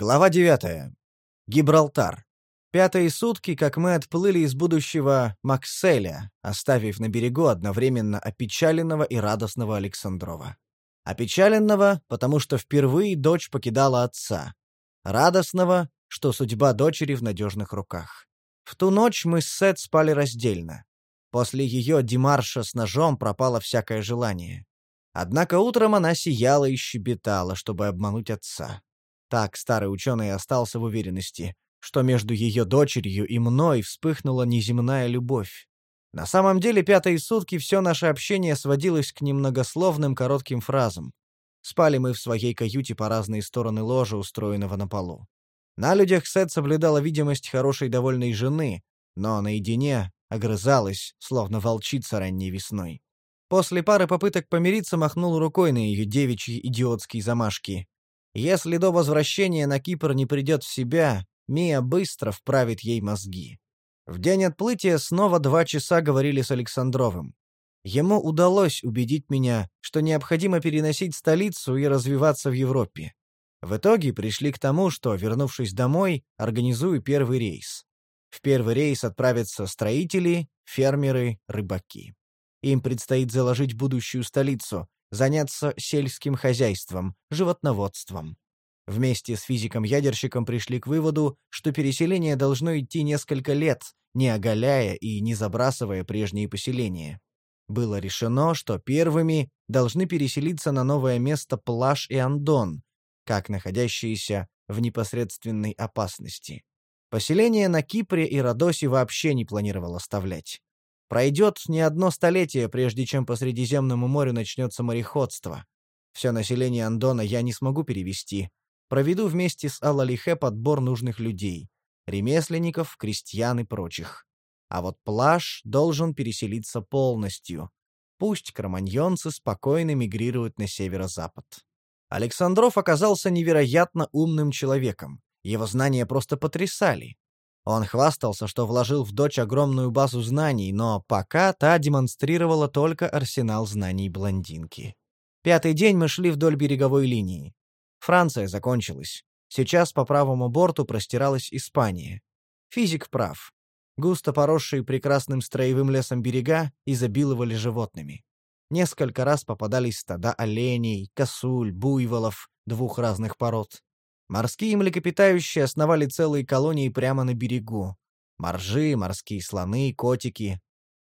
Глава 9. Гибралтар. Пятые сутки, как мы отплыли из будущего Макселя, оставив на берегу одновременно опечаленного и радостного Александрова. Опечаленного, потому что впервые дочь покидала отца. Радостного, что судьба дочери в надежных руках. В ту ночь мы с Сет спали раздельно. После ее демарша с ножом пропало всякое желание. Однако утром она сияла и щебетала, чтобы обмануть отца. Так старый ученый остался в уверенности, что между ее дочерью и мной вспыхнула неземная любовь. На самом деле, пятые сутки все наше общение сводилось к немногословным коротким фразам. Спали мы в своей каюте по разные стороны ложа, устроенного на полу. На людях Сет соблюдала видимость хорошей довольной жены, но наедине огрызалась, словно волчица ранней весной. После пары попыток помириться махнул рукой на ее девичьи идиотские замашки. Если до возвращения на Кипр не придет в себя, Мия быстро вправит ей мозги. В день отплытия снова два часа говорили с Александровым. Ему удалось убедить меня, что необходимо переносить столицу и развиваться в Европе. В итоге пришли к тому, что, вернувшись домой, организую первый рейс. В первый рейс отправятся строители, фермеры, рыбаки. Им предстоит заложить будущую столицу, заняться сельским хозяйством, животноводством. Вместе с физиком-ядерщиком пришли к выводу, что переселение должно идти несколько лет, не оголяя и не забрасывая прежние поселения. Было решено, что первыми должны переселиться на новое место Плаш и Андон, как находящиеся в непосредственной опасности. Поселение на Кипре и Родосе вообще не планировал оставлять. Пройдет не одно столетие, прежде чем по Средиземному морю начнется мореходство. Все население Андона я не смогу перевести. Проведу вместе с Алалихе подбор нужных людей. Ремесленников, крестьян и прочих. А вот плаж должен переселиться полностью. Пусть кроманьонцы спокойно мигрируют на северо-запад. Александров оказался невероятно умным человеком. Его знания просто потрясали. Он хвастался, что вложил в дочь огромную базу знаний, но пока та демонстрировала только арсенал знаний блондинки. Пятый день мы шли вдоль береговой линии. Франция закончилась. Сейчас по правому борту простиралась Испания. Физик прав. Густо поросшие прекрасным строевым лесом берега изобиловали животными. Несколько раз попадались стада оленей, косуль, буйволов двух разных пород. Морские млекопитающие основали целые колонии прямо на берегу. Моржи, морские слоны, котики.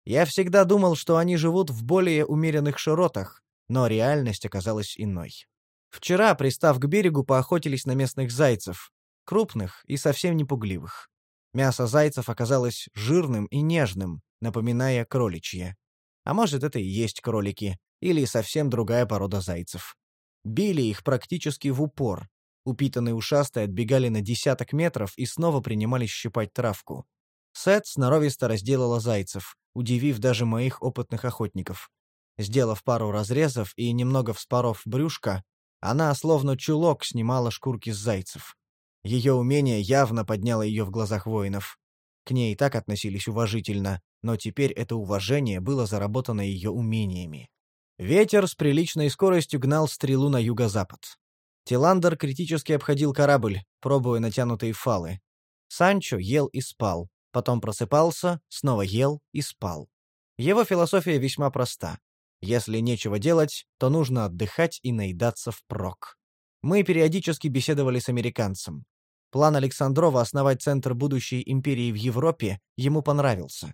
Я всегда думал, что они живут в более умеренных широтах, но реальность оказалась иной. Вчера, пристав к берегу, поохотились на местных зайцев, крупных и совсем не пугливых. Мясо зайцев оказалось жирным и нежным, напоминая кроличье. А может, это и есть кролики, или совсем другая порода зайцев. Били их практически в упор, Упитанные ушастые отбегали на десяток метров и снова принимались щипать травку. Сет сноровисто разделала зайцев, удивив даже моих опытных охотников. Сделав пару разрезов и немного вспоров брюшко, она словно чулок снимала шкурки с зайцев. Ее умение явно подняло ее в глазах воинов. К ней и так относились уважительно, но теперь это уважение было заработано ее умениями. Ветер с приличной скоростью гнал стрелу на юго-запад. Тиландер критически обходил корабль, пробуя натянутые фалы. Санчо ел и спал, потом просыпался, снова ел и спал. Его философия весьма проста. Если нечего делать, то нужно отдыхать и наедаться впрок. Мы периодически беседовали с американцем. План Александрова основать центр будущей империи в Европе ему понравился.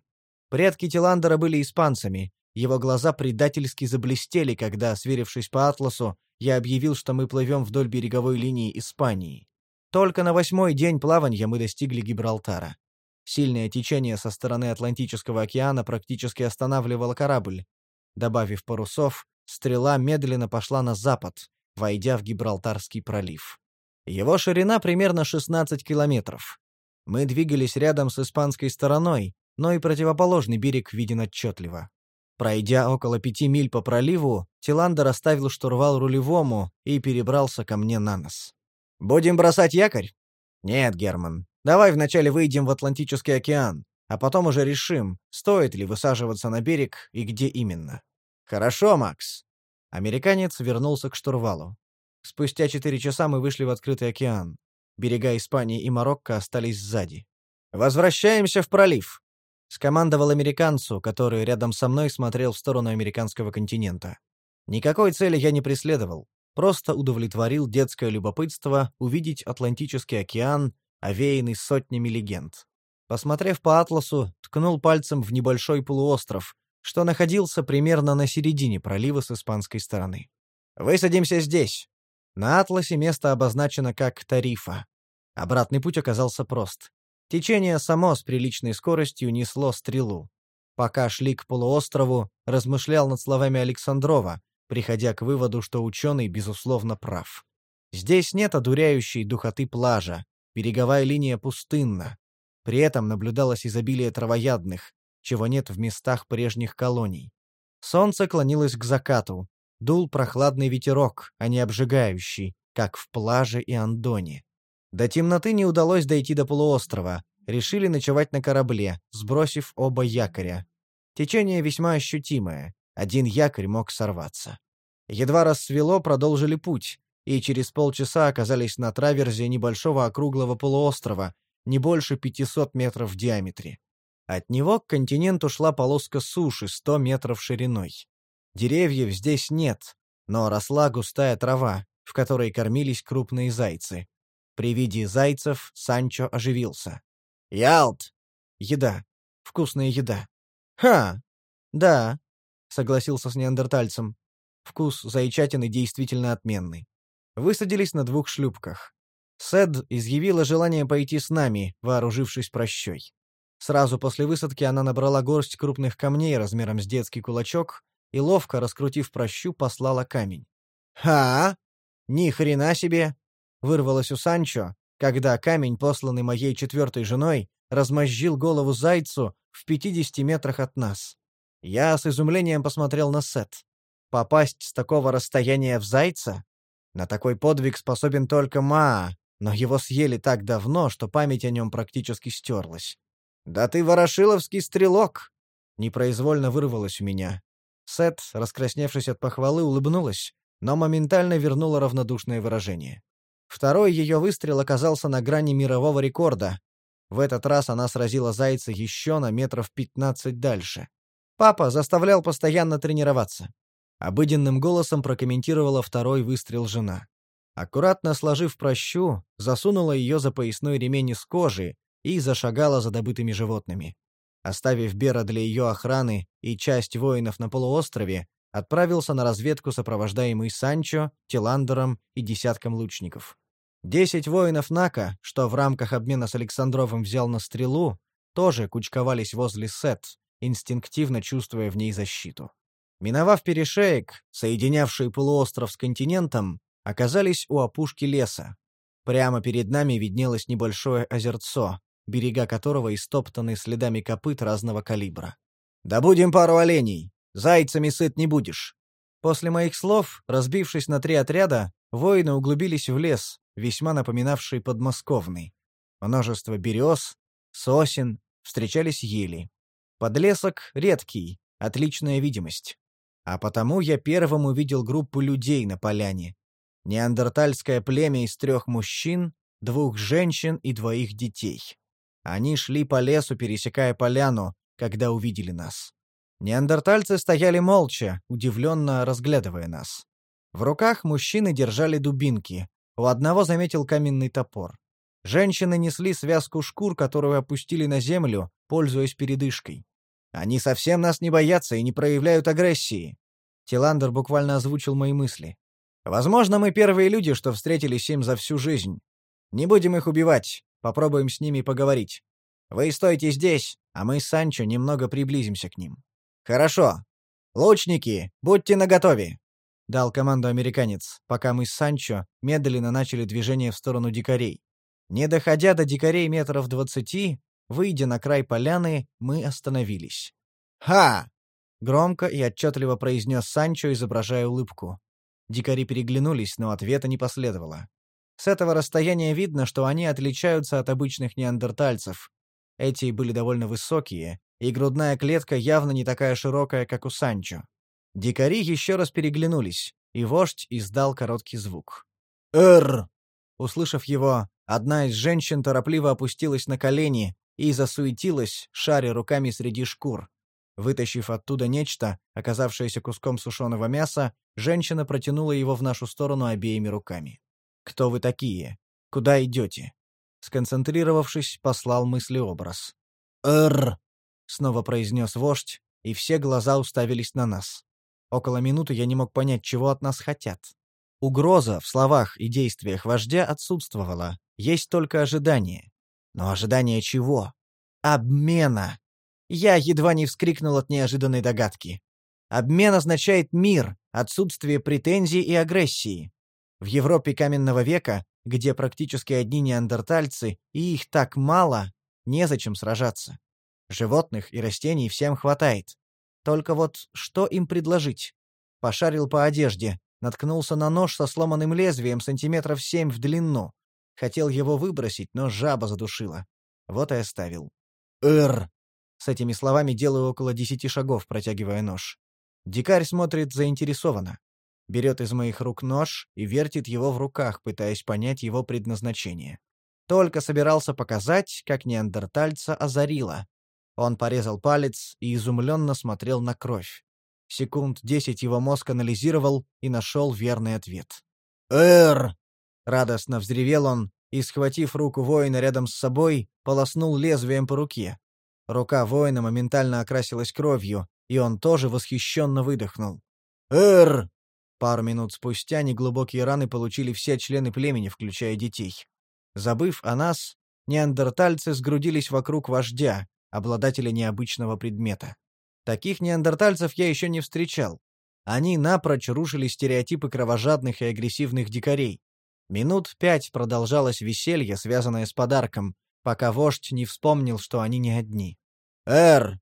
Предки Тиландера были испанцами, его глаза предательски заблестели, когда, сверившись по атласу, я объявил, что мы плывем вдоль береговой линии Испании. Только на восьмой день плавания мы достигли Гибралтара. Сильное течение со стороны Атлантического океана практически останавливало корабль. Добавив парусов, стрела медленно пошла на запад, войдя в Гибралтарский пролив. Его ширина примерно 16 километров. Мы двигались рядом с испанской стороной, но и противоположный берег виден отчетливо. Пройдя около пяти миль по проливу, Тиландер оставил штурвал рулевому и перебрался ко мне на нос. «Будем бросать якорь?» «Нет, Герман. Давай вначале выйдем в Атлантический океан, а потом уже решим, стоит ли высаживаться на берег и где именно». «Хорошо, Макс». Американец вернулся к штурвалу. Спустя четыре часа мы вышли в открытый океан. Берега Испании и Марокко остались сзади. «Возвращаемся в пролив!» — скомандовал американцу, который рядом со мной смотрел в сторону американского континента. Никакой цели я не преследовал, просто удовлетворил детское любопытство увидеть Атлантический океан, овеянный сотнями легенд. Посмотрев по атласу, ткнул пальцем в небольшой полуостров, что находился примерно на середине пролива с испанской стороны. «Высадимся здесь!» На атласе место обозначено как Тарифа. Обратный путь оказался прост. Течение само с приличной скоростью несло стрелу. Пока шли к полуострову, размышлял над словами Александрова, приходя к выводу, что ученый, безусловно, прав. Здесь нет одуряющей духоты плажа, береговая линия пустынна. При этом наблюдалось изобилие травоядных, чего нет в местах прежних колоний. Солнце клонилось к закату, дул прохладный ветерок, а не обжигающий, как в плаже и Андоне. До темноты не удалось дойти до полуострова, решили ночевать на корабле, сбросив оба якоря. Течение весьма ощутимое, один якорь мог сорваться. Едва рассвело, продолжили путь, и через полчаса оказались на траверзе небольшого округлого полуострова, не больше 500 метров в диаметре. От него к континенту шла полоска суши 100 метров шириной. Деревьев здесь нет, но росла густая трава, в которой кормились крупные зайцы. При виде зайцев Санчо оживился. «Ялт!» «Еда. Вкусная еда». «Ха! Да, согласился с неандертальцем. Вкус зайчатины действительно отменный. Высадились на двух шлюпках. Сед изъявила желание пойти с нами, вооружившись прощой. Сразу после высадки она набрала горсть крупных камней размером с детский кулачок и, ловко раскрутив прощу, послала камень. «Ха! Ни хрена себе!» — вырвалось у Санчо, когда камень, посланный моей четвертой женой, размозжил голову зайцу в пятидесяти метрах от нас. Я с изумлением посмотрел на Сет. Попасть с такого расстояния в зайца? На такой подвиг способен только Маа, но его съели так давно, что память о нем практически стерлась. «Да ты ворошиловский стрелок!» Непроизвольно вырвалось у меня. Сет, раскрасневшись от похвалы, улыбнулась, но моментально вернула равнодушное выражение. Второй ее выстрел оказался на грани мирового рекорда. В этот раз она сразила зайца еще на метров пятнадцать дальше. Папа заставлял постоянно тренироваться. Обыденным голосом прокомментировала второй выстрел жена. Аккуратно сложив прощу, засунула ее за поясной ремень из кожи и зашагала за добытыми животными. Оставив Бера для ее охраны и часть воинов на полуострове, отправился на разведку, сопровождаемый Санчо, Тиландером и десятком лучников. Десять воинов Нака, что в рамках обмена с Александровым взял на стрелу, тоже кучковались возле Сет, инстинктивно чувствуя в ней защиту. Миновав перешеек, соединявший полуостров с континентом, оказались у опушки леса. Прямо перед нами виднелось небольшое озерцо, берега которого истоптаны следами копыт разного калибра. «Добудем пару оленей! Зайцами сыт не будешь!» После моих слов, разбившись на три отряда, воины углубились в лес, весьма напоминавший подмосковный. Множество берез, сосен, встречались ели. Подлесок редкий, отличная видимость. А потому я первым увидел группу людей на поляне. Неандертальское племя из трех мужчин, двух женщин и двоих детей. Они шли по лесу, пересекая поляну, когда увидели нас. Неандертальцы стояли молча, удивленно разглядывая нас. В руках мужчины держали дубинки, у одного заметил каменный топор. Женщины несли связку шкур, которую опустили на землю, пользуясь передышкой. Они совсем нас не боятся и не проявляют агрессии. Тиландер буквально озвучил мои мысли. Возможно, мы первые люди, что встретились им за всю жизнь. Не будем их убивать, попробуем с ними поговорить. Вы стойте здесь, а мы с Санчо немного приблизимся к ним. Хорошо. Лучники, будьте наготове, дал команду американец, пока мы с Санчо медленно начали движение в сторону дикарей. Не доходя до дикарей метров двадцати, Выйдя на край поляны, мы остановились. «Ха!» — громко и отчетливо произнес Санчо, изображая улыбку. Дикари переглянулись, но ответа не последовало. С этого расстояния видно, что они отличаются от обычных неандертальцев. Эти были довольно высокие, и грудная клетка явно не такая широкая, как у Санчо. Дикари еще раз переглянулись, и вождь издал короткий звук. «Эр!» Услышав его, Одна из женщин торопливо опустилась на колени и засуетилась, шаря руками среди шкур. Вытащив оттуда нечто, оказавшееся куском сушеного мяса, женщина протянула его в нашу сторону обеими руками. «Кто вы такие? Куда идете?» Сконцентрировавшись, послал мыслеобраз. «Эр!» — снова произнес вождь, и все глаза уставились на нас. Около минуты я не мог понять, чего от нас хотят. Угроза в словах и действиях вождя отсутствовала, есть только ожидание. Но ожидание чего? Обмена. Я едва не вскрикнул от неожиданной догадки. Обмен означает мир, отсутствие претензий и агрессии. В Европе каменного века, где практически одни неандертальцы, и их так мало, незачем сражаться. Животных и растений всем хватает. Только вот что им предложить? Пошарил по одежде, наткнулся на нож со сломанным лезвием сантиметров семь в длину. Хотел его выбросить, но жаба задушила. Вот и оставил. «Эр!» С этими словами делаю около десяти шагов, протягивая нож. Дикарь смотрит заинтересованно. Берет из моих рук нож и вертит его в руках, пытаясь понять его предназначение. Только собирался показать, как неандертальца озарило. Он порезал палец и изумленно смотрел на кровь. Секунд десять его мозг анализировал и нашел верный ответ. «Эр!» Радостно взревел он и, схватив руку воина рядом с собой, полоснул лезвием по руке. Рука воина моментально окрасилась кровью, и он тоже восхищенно выдохнул. «Эр!» Пару минут спустя неглубокие раны получили все члены племени, включая детей. Забыв о нас, неандертальцы сгрудились вокруг вождя, обладателя необычного предмета. Таких неандертальцев я еще не встречал. Они напрочь рушили стереотипы кровожадных и агрессивных дикарей. Минут пять продолжалось веселье, связанное с подарком, пока вождь не вспомнил, что они не одни. «Эр!»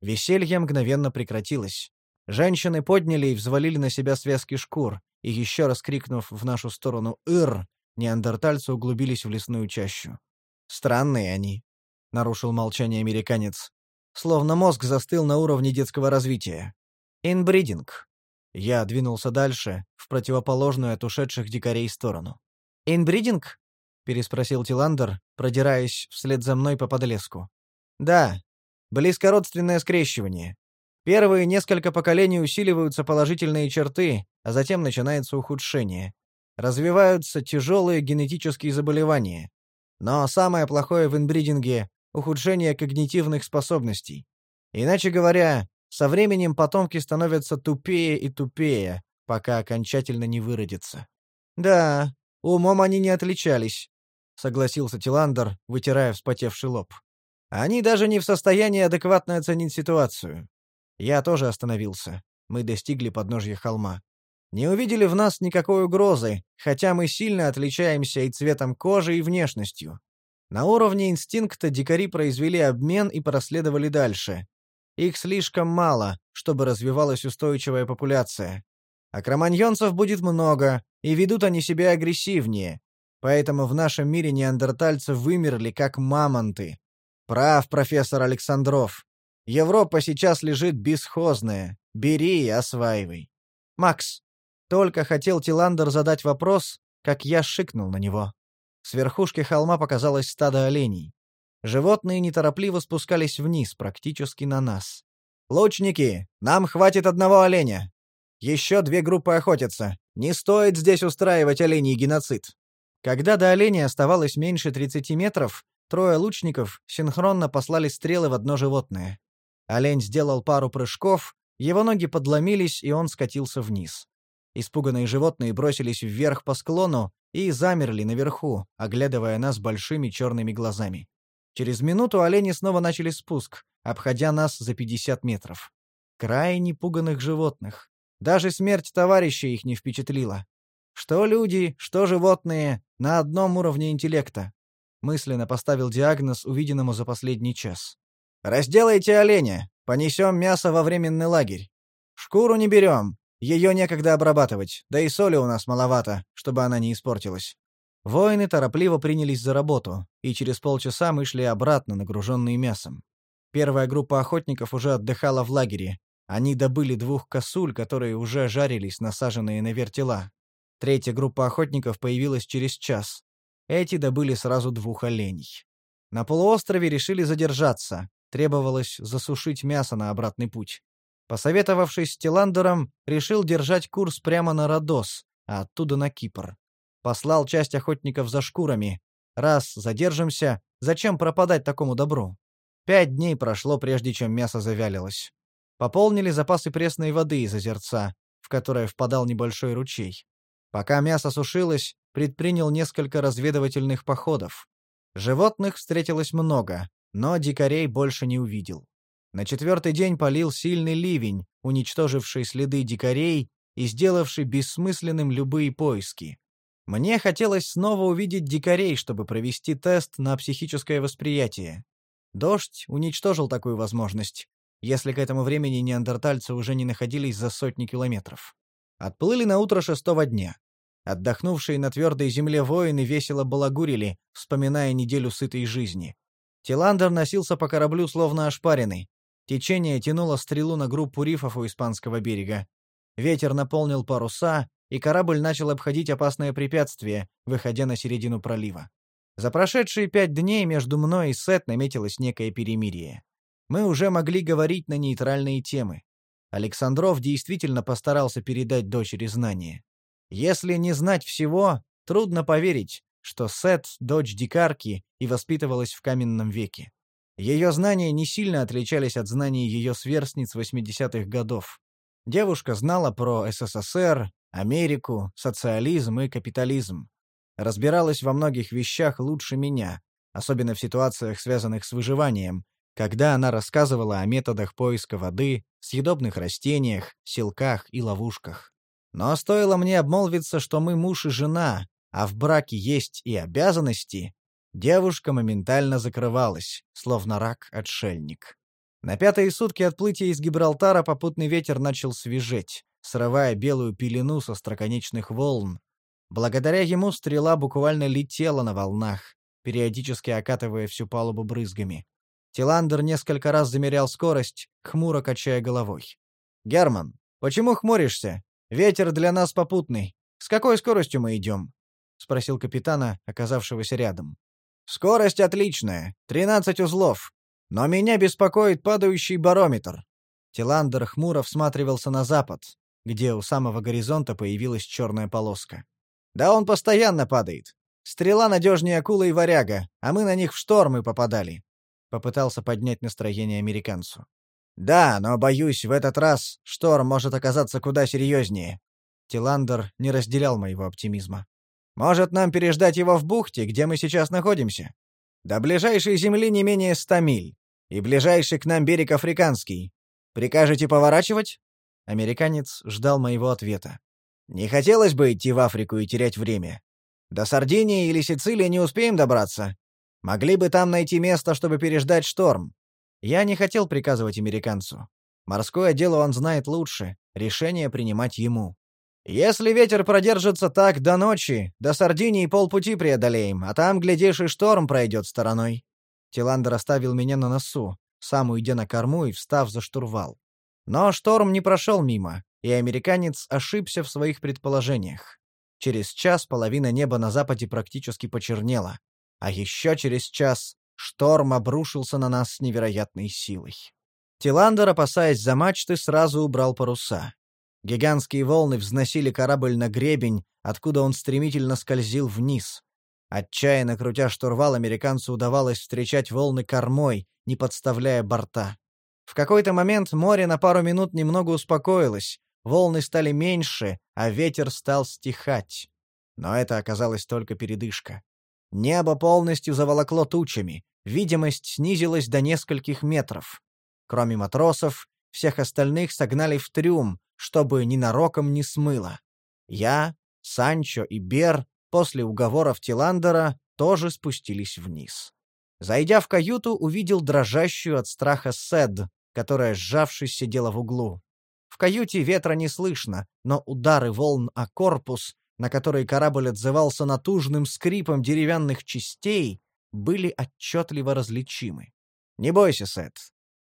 Веселье мгновенно прекратилось. Женщины подняли и взвалили на себя связки шкур, и еще раз крикнув в нашу сторону «Ир!», неандертальцы углубились в лесную чащу. «Странные они», — нарушил молчание американец. Словно мозг застыл на уровне детского развития. «Инбридинг». Я двинулся дальше, в противоположную от ушедших дикарей сторону. «Инбридинг?» — переспросил Тиландер, продираясь вслед за мной по подлеску. «Да. Близкородственное скрещивание. Первые несколько поколений усиливаются положительные черты, а затем начинается ухудшение. Развиваются тяжелые генетические заболевания. Но самое плохое в инбридинге — ухудшение когнитивных способностей. Иначе говоря, со временем потомки становятся тупее и тупее, пока окончательно не выродятся. Да, Умом они не отличались, согласился Тиландер, вытирая вспотевший лоб. Они даже не в состоянии адекватно оценить ситуацию. Я тоже остановился. Мы достигли подножья холма. Не увидели в нас никакой угрозы, хотя мы сильно отличаемся и цветом кожи, и внешностью. На уровне инстинкта дикари произвели обмен и проследовали дальше. Их слишком мало, чтобы развивалась устойчивая популяция. А кроманьонцев будет много, и ведут они себя агрессивнее. Поэтому в нашем мире неандертальцы вымерли как мамонты. Прав профессор Александров. Европа сейчас лежит бесхозная. Бери и осваивай. Макс. Только хотел Тиландер задать вопрос, как я шикнул на него. С верхушки холма показалось стадо оленей. Животные неторопливо спускались вниз, практически на нас. «Лучники, нам хватит одного оленя. Еще две группы охотятся. Не стоит здесь устраивать оленей геноцид. Когда до оленя оставалось меньше 30 метров, трое лучников синхронно послали стрелы в одно животное. Олень сделал пару прыжков, его ноги подломились, и он скатился вниз. Испуганные животные бросились вверх по склону и замерли наверху, оглядывая нас большими черными глазами. Через минуту олени снова начали спуск, обходя нас за 50 метров. Крайне пуганных животных. Даже смерть товарища их не впечатлила. Что люди, что животные, на одном уровне интеллекта. Мысленно поставил диагноз увиденному за последний час. «Разделайте оленя, понесем мясо во временный лагерь. Шкуру не берем, ее некогда обрабатывать, да и соли у нас маловато, чтобы она не испортилась». Воины торопливо принялись за работу, и через полчаса мы шли обратно, нагруженные мясом. Первая группа охотников уже отдыхала в лагере, они добыли двух косуль, которые уже жарились, насаженные на вертела. Третья группа охотников появилась через час. эти добыли сразу двух оленей. На полуострове решили задержаться, требовалось засушить мясо на обратный путь. Посоветовавшись с Тиландером, решил держать курс прямо на Родос, а оттуда на Кипр. Послал часть охотников за шкурами. Раз задержимся, зачем пропадать такому добру? Пять дней прошло, прежде чем мясо завялилось. Пополнили запасы пресной воды из озерца, в которое впадал небольшой ручей. Пока мясо сушилось, предпринял несколько разведывательных походов. Животных встретилось много, но дикарей больше не увидел. На четвертый день полил сильный ливень, уничтоживший следы дикарей и сделавший бессмысленным любые поиски. Мне хотелось снова увидеть дикарей, чтобы провести тест на психическое восприятие. Дождь уничтожил такую возможность, если к этому времени неандертальцы уже не находились за сотни километров. Отплыли на утро шестого дня. Отдохнувшие на твердой земле воины весело балагурили, вспоминая неделю сытой жизни. Тиландер носился по кораблю словно ошпаренный. Течение тянуло стрелу на группу рифов у испанского берега. Ветер наполнил паруса, и корабль начал обходить опасное препятствие, выходя на середину пролива. За прошедшие пять дней между мной и Сет наметилось некое перемирие. Мы уже могли говорить на нейтральные темы. Александров действительно постарался передать дочери знания. Если не знать всего, трудно поверить, что Сет — дочь дикарки и воспитывалась в каменном веке. Ее знания не сильно отличались от знаний ее сверстниц 80-х годов. Девушка знала про СССР, Америку, социализм и капитализм. Разбиралась во многих вещах лучше меня, особенно в ситуациях, связанных с выживанием, когда она рассказывала о методах поиска воды, съедобных растениях, силках и ловушках. Но стоило мне обмолвиться, что мы муж и жена, а в браке есть и обязанности, девушка моментально закрывалась, словно рак-отшельник. На пятые сутки отплытия из Гибралтара попутный ветер начал свежеть, срывая белую пелену со строконечных волн. Благодаря ему стрела буквально летела на волнах, периодически окатывая всю палубу брызгами. Тиландер несколько раз замерял скорость, хмуро качая головой. «Герман, почему хмуришься? Ветер для нас попутный. С какой скоростью мы идем?» — спросил капитана, оказавшегося рядом. «Скорость отличная, тринадцать узлов. Но меня беспокоит падающий барометр». Тиландер хмуро всматривался на запад, где у самого горизонта появилась черная полоска. «Да он постоянно падает. Стрела надежнее акулы и варяга, а мы на них в штормы попадали. Попытался поднять настроение американцу. «Да, но, боюсь, в этот раз шторм может оказаться куда серьезнее». Тиландер не разделял моего оптимизма. «Может, нам переждать его в бухте, где мы сейчас находимся? До ближайшей земли не менее ста миль, и ближайший к нам берег африканский. Прикажете поворачивать?» Американец ждал моего ответа. «Не хотелось бы идти в Африку и терять время. До Сардинии или Сицилии не успеем добраться, Могли бы там найти место, чтобы переждать шторм. Я не хотел приказывать американцу. Морское дело он знает лучше, решение принимать ему. Если ветер продержится так до ночи, до Сардинии полпути преодолеем, а там, глядишь, и шторм пройдет стороной. Тиландер оставил меня на носу, сам уйдя на корму и встав за штурвал. Но шторм не прошел мимо, и американец ошибся в своих предположениях. Через час половина неба на западе практически почернела. А еще через час шторм обрушился на нас с невероятной силой. Тиландер, опасаясь за мачты, сразу убрал паруса. Гигантские волны взносили корабль на гребень, откуда он стремительно скользил вниз. Отчаянно крутя штурвал, американцу удавалось встречать волны кормой, не подставляя борта. В какой-то момент море на пару минут немного успокоилось, волны стали меньше, а ветер стал стихать. Но это оказалось только передышка. Небо полностью заволокло тучами, видимость снизилась до нескольких метров. Кроме матросов, всех остальных согнали в трюм, чтобы ненароком не смыло. Я, Санчо и Бер после уговоров Тиландера тоже спустились вниз. Зайдя в каюту, увидел дрожащую от страха Сед, которая, сжавшись, сидела в углу. В каюте ветра не слышно, но удары волн о корпус на которые корабль отзывался натужным скрипом деревянных частей, были отчетливо различимы. «Не бойся, Сет.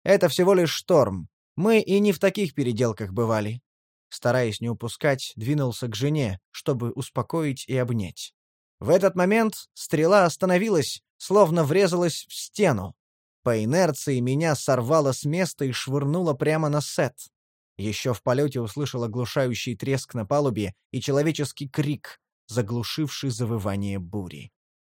Это всего лишь шторм. Мы и не в таких переделках бывали». Стараясь не упускать, двинулся к жене, чтобы успокоить и обнять. В этот момент стрела остановилась, словно врезалась в стену. По инерции меня сорвало с места и швырнуло прямо на сет. Еще в полете услышал оглушающий треск на палубе и человеческий крик, заглушивший завывание бури.